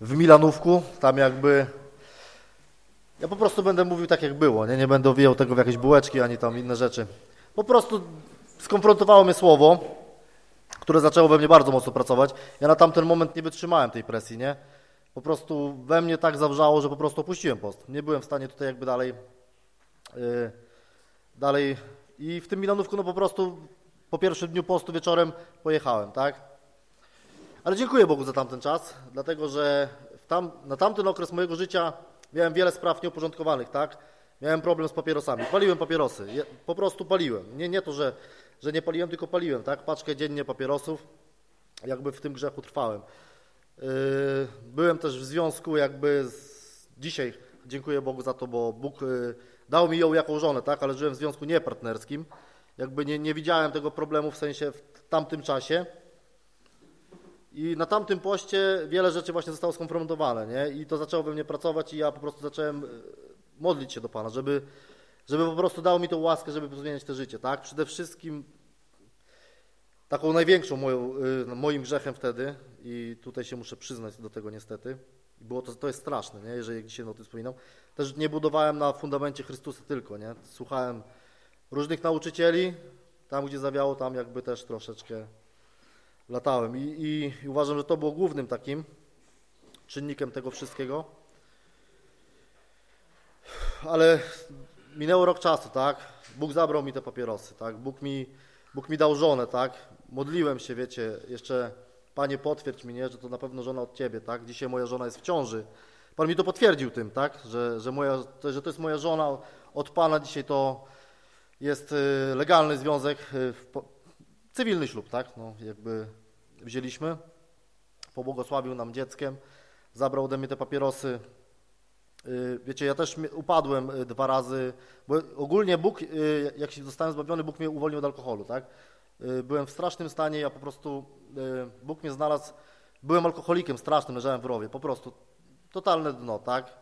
w Milanówku, tam jakby ja po prostu będę mówił tak jak było, nie, nie będę owijał tego w jakieś bułeczki ani tam inne rzeczy. Po prostu skonfrontowało mnie słowo, które zaczęło we mnie bardzo mocno pracować. Ja na tamten moment nie wytrzymałem tej presji, nie? Po prostu we mnie tak zawrzało, że po prostu opuściłem post. Nie byłem w stanie tutaj jakby dalej yy, dalej i w tym Milanówku no po prostu po pierwszym dniu postu wieczorem pojechałem, tak? Ale dziękuję Bogu za tamten czas, dlatego że tam, na tamten okres mojego życia miałem wiele spraw nieuporządkowanych, tak? Miałem problem z papierosami. Paliłem papierosy. po prostu paliłem. Nie, nie to, że, że nie paliłem, tylko paliłem, tak? Paczkę dziennie papierosów. Jakby w tym grzechu trwałem. Yy, byłem też w związku jakby z... dzisiaj dziękuję Bogu za to, bo Bóg yy, dał mi ją jako żonę, tak? Ale żyłem w związku niepartnerskim. Jakby nie, nie widziałem tego problemu w sensie w tamtym czasie. I na tamtym poście wiele rzeczy właśnie zostało skonfrontowane, nie? I to zaczęło we mnie pracować i ja po prostu zacząłem e, modlić się do Pana, żeby, żeby po prostu dał mi tą łaskę, żeby zmieniać to życie, tak? Przede wszystkim taką największą moją, e, moim grzechem wtedy i tutaj się muszę przyznać do tego niestety, było to, to jest straszne, nie? jeżeli dzisiaj o tym wspominam, też nie budowałem na fundamencie Chrystusa tylko, nie? Słuchałem różnych nauczycieli, tam gdzie zawiało, tam jakby też troszeczkę latałem. I, I, uważam, że to było głównym takim czynnikiem tego wszystkiego. Ale minęło rok czasu, tak? Bóg zabrał mi te papierosy, tak? Bóg mi, Bóg mi dał żonę, tak? Modliłem się, wiecie, jeszcze Panie potwierdź mi, nie, że to na pewno żona od Ciebie, tak? Dzisiaj moja żona jest w ciąży. Pan mi to potwierdził tym, tak? Że, że, moja, że to jest moja żona od Pana. Dzisiaj to jest y, legalny związek, y, cywilny ślub, tak? No, jakby wzięliśmy, pobłogosławił nam dzieckiem, zabrał ode mnie te papierosy. Y, wiecie, ja też upadłem y, dwa razy, bo ogólnie Bóg, y, jak się zostałem zbawiony, Bóg mnie uwolnił od alkoholu, tak? Byłem w strasznym stanie, ja po prostu, Bóg mnie znalazł, byłem alkoholikiem strasznym, leżałem w rowie, po prostu totalne dno, tak?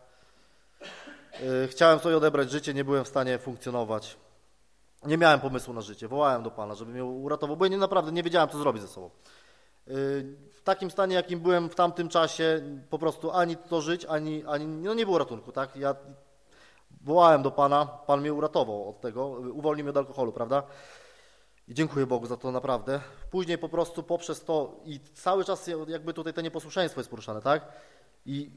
Chciałem sobie odebrać życie, nie byłem w stanie funkcjonować. Nie miałem pomysłu na życie, wołałem do Pana, żeby mnie uratował, bo ja nie, naprawdę nie wiedziałem, co zrobić ze sobą. W takim stanie, jakim byłem w tamtym czasie, po prostu ani to żyć, ani, ani no nie było ratunku, tak? Ja wołałem do Pana, Pan mnie uratował od tego, uwolnił mnie od alkoholu, prawda? I dziękuję Bogu za to naprawdę. Później po prostu poprzez to i cały czas jakby tutaj to nieposłuszeństwo jest poruszane, tak? I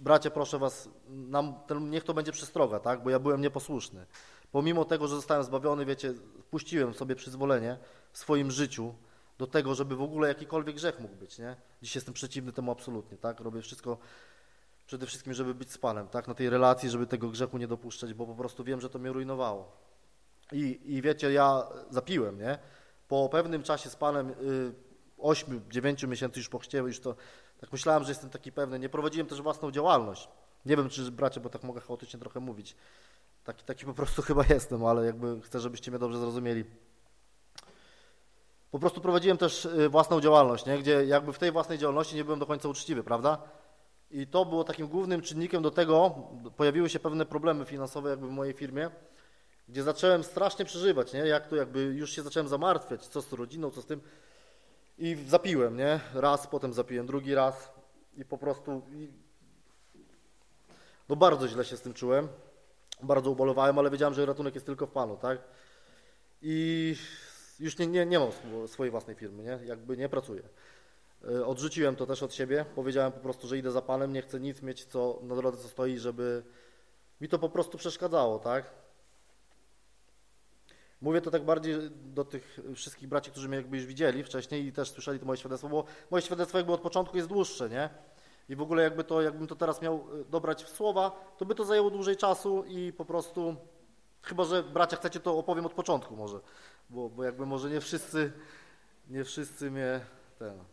bracie, proszę was, nam, ten, niech to będzie przestroga, tak? Bo ja byłem nieposłuszny. Pomimo tego, że zostałem zbawiony, wiecie, puściłem sobie przyzwolenie w swoim życiu, do tego, żeby w ogóle jakikolwiek grzech mógł być, nie? Dziś jestem przeciwny temu absolutnie, tak? Robię wszystko przede wszystkim, żeby być z Panem, tak? Na tej relacji, żeby tego grzechu nie dopuszczać, bo po prostu wiem, że to mnie rujnowało. I, i wiecie, ja zapiłem, nie? Po pewnym czasie z Panem, y, 8, 9 miesięcy już po chcie, już to, tak myślałem, że jestem taki pewny. Nie prowadziłem też własną działalność. Nie wiem, czy bracie, bo tak mogę chaotycznie trochę mówić. Taki, taki po prostu chyba jestem, ale jakby chcę, żebyście mnie dobrze zrozumieli po prostu prowadziłem też y, własną działalność, nie? gdzie jakby w tej własnej działalności nie byłem do końca uczciwy, prawda? I to było takim głównym czynnikiem do tego, pojawiły się pewne problemy finansowe jakby w mojej firmie, gdzie zacząłem strasznie przeżywać, nie? jak to jakby już się zacząłem zamartwiać, co z rodziną, co z tym. I zapiłem, nie? Raz, potem zapiłem drugi raz i po prostu i... no bardzo źle się z tym czułem. Bardzo ubolowałem, ale wiedziałem, że ratunek jest tylko w Panu, tak? I już nie, nie, nie mam swojej własnej firmy, nie? jakby nie pracuję. E, odrzuciłem to też od siebie, powiedziałem po prostu, że idę za Panem, nie chcę nic mieć co, na drodze, co stoi, żeby mi to po prostu przeszkadzało, tak? Mówię to tak bardziej do tych wszystkich braci, którzy mnie jakby już widzieli wcześniej i też słyszeli to moje świadectwo, bo moje świadectwo jakby od początku jest dłuższe, nie? I w ogóle jakby to, jakbym to teraz miał e, dobrać w słowa, to by to zajęło dłużej czasu i po prostu, chyba że bracia chcecie, to opowiem od początku może bo, bo jakby może nie wszyscy, nie wszyscy mnie ten...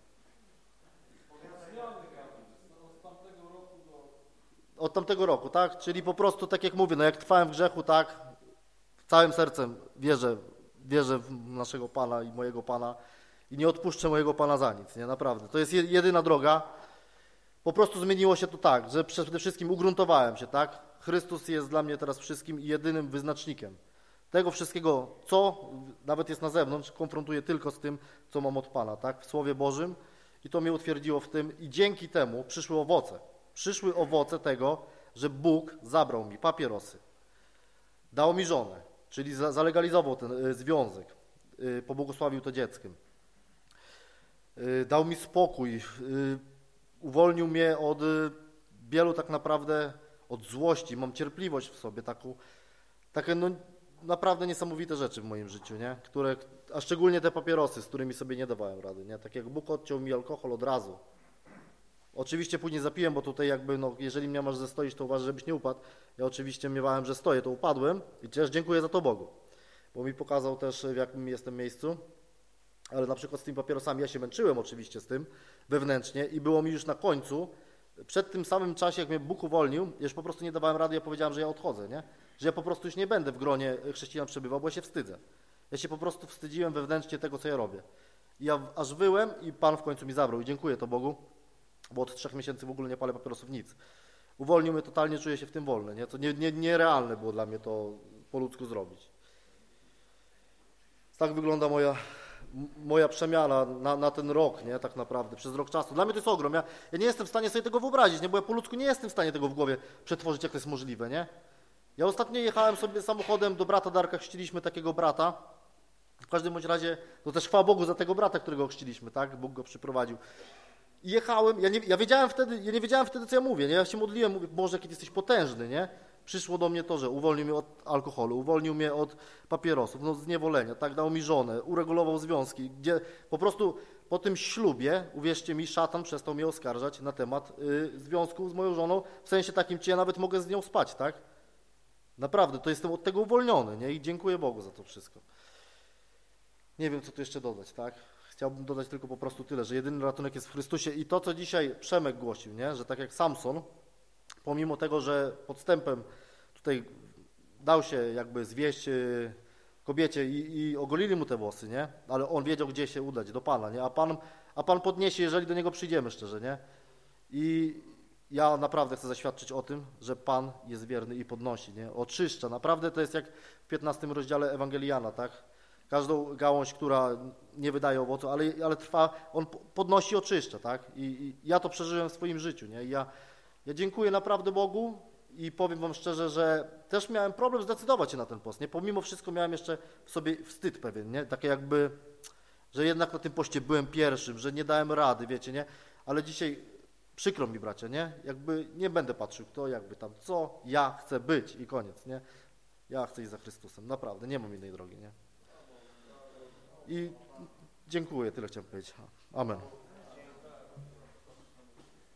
Od tamtego roku, tak? Czyli po prostu, tak jak mówię, no jak trwałem w grzechu, tak, całym sercem wierzę, wierzę w naszego Pana i mojego Pana i nie odpuszczę mojego Pana za nic, nie? Naprawdę. To jest jedyna droga. Po prostu zmieniło się to tak, że przede wszystkim ugruntowałem się, tak? Chrystus jest dla mnie teraz wszystkim jedynym wyznacznikiem. Tego wszystkiego, co nawet jest na zewnątrz, konfrontuję tylko z tym, co mam od Pana, tak? W Słowie Bożym i to mnie utwierdziło w tym i dzięki temu przyszły owoce. przyszły owoce tego, że Bóg zabrał mi papierosy, dał mi żonę, czyli za- zalegalizował ten y, związek, y, pobłogosławił to dzieckiem. Y, Dał mi spokój, uwolnił mnie od y, wielu tak naprawdę, od złości, mam cierpliwość w sobie, taką, takie no, naprawdę niesamowite rzeczy w moim życiu, nie? Które, a szczególnie te papierosy, z którymi sobie nie dawałem rady, nie? tak jak Bóg odciął mi alkohol od razu. Oczywiście później zapiłem, bo tutaj jakby, no, jeżeli mnie masz zestoić, to uważaj, żebyś nie upadł. Ja oczywiście miewałem, że stoję, to upadłem i też dziękuję za to Bogu, bo mi pokazał też, w jakim jestem miejscu. Ale na przykład z tymi papierosami ja się męczyłem oczywiście z tym wewnętrznie i było mi już na końcu, przed tym samym czasie, jak mnie Bóg uwolnił, już po prostu nie dawałem rady, ja powiedziałem, że ja odchodzę, nie? Że ja po prostu już nie będę w gronie chrześcijan przebywał, bo ja się wstydzę. Ja się po prostu wstydziłem wewnętrznie tego, co ja robię. I ja aż wyłem i Pan w końcu mi zabrał i dziękuję to Bogu, bo od trzech miesięcy w ogóle nie palę papierosów, nic. Uwolnił mnie totalnie, czuję się w tym wolny, nie? To nie, nie, nierealne było dla mnie to po ludzku zrobić. Tak wygląda moja, moja przemiana na, na ten rok, nie, tak naprawdę, przez rok czasu. Dla mnie to jest ogrom. Ja, ja nie jestem w stanie sobie tego wyobrazić, nie, bo ja po ludzku nie jestem w stanie tego w głowie przetworzyć, jak to jest możliwe, nie. Ja ostatnio jechałem sobie samochodem do brata Darka, chrzciliśmy takiego brata. W każdym bądź razie, to też chwała Bogu za tego brata, którego chrzciliśmy, tak, Bóg go przyprowadził. I jechałem, ja, nie, ja wiedziałem wtedy, ja nie wiedziałem wtedy, co ja mówię, nie? Ja się modliłem, mówię, Boże, jaki ty jesteś potężny, nie? Przyszło do mnie to, że uwolnił mnie od alkoholu, uwolnił mnie od papierosów, no zniewolenia, tak, dał mi żonę, uregulował związki, gdzie po prostu po tym ślubie, uwierzcie mi, szatan przestał mnie oskarżać na temat y, związku z moją żoną, w sensie takim, czy ja nawet mogę z nią spać, tak? Naprawdę, to jestem od tego uwolniony, nie? I dziękuję Bogu za to wszystko. Nie wiem, co tu jeszcze dodać, tak? Chciałbym dodać tylko po prostu tyle, że jedyny ratunek jest w Chrystusie i to, co dzisiaj Przemek głosił, nie? że tak jak Samson, pomimo tego, że podstępem tutaj dał się jakby zwieść y, kobiecie i, i ogolili mu te włosy, nie? Ale on wiedział, gdzie się udać, do Pana, nie? A Pan, a Pan podniesie, jeżeli do Niego przyjdziemy, szczerze, nie? I ja naprawdę chcę zaświadczyć o tym, że Pan jest wierny i podnosi, nie? Oczyszcza. Naprawdę to jest jak w 15 rozdziale Ewangeliana, tak? Każdą gałąź, która nie wydaje owocu, ale, ale trwa, on po- podnosi, oczyszcza, tak? I, I ja to przeżyłem w swoim życiu, nie? I ja, ja dziękuję naprawdę Bogu i powiem wam szczerze, że też miałem problem zdecydować się na ten post, nie? Pomimo wszystko miałem jeszcze w sobie wstyd pewien, nie? Takie jakby, że jednak na tym poście byłem pierwszym, że nie dałem rady, wiecie, nie? Ale dzisiaj przykro mi, bracia, nie? Jakby nie będę patrzył, kto jakby tam, co ja chcę być i koniec, nie? Ja chcę iść za Chrystusem, naprawdę, nie mam innej drogi, nie? I dziękuję, tyle chciałem powiedzieć. Amen.